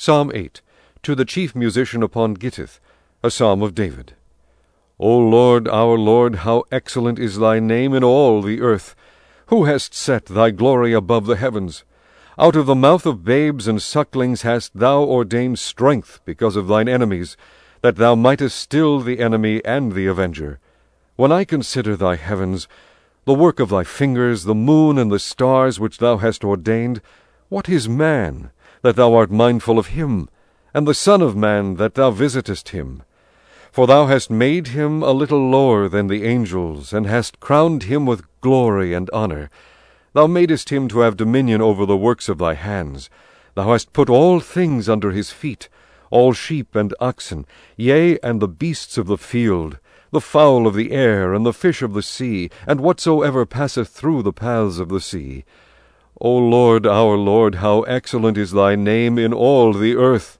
Psalm 8 To the chief musician upon Gittith, a psalm of David. O Lord, our Lord, how excellent is thy name in all the earth! Who hast set thy glory above the heavens? Out of the mouth of babes and sucklings hast thou ordained strength because of thine enemies, that thou mightest still the enemy and the avenger. When I consider thy heavens, the work of thy fingers, the moon and the stars which thou hast ordained, what is man, that thou art mindful of him, and the Son of man, that thou visitest him? For thou hast made him a little lower than the angels, and hast crowned him with glory and honour. Thou madest him to have dominion over the works of thy hands. Thou hast put all things under his feet, all sheep and oxen, yea, and the beasts of the field, the fowl of the air, and the fish of the sea, and whatsoever passeth through the paths of the sea. O Lord, our Lord, how excellent is thy name in all the earth!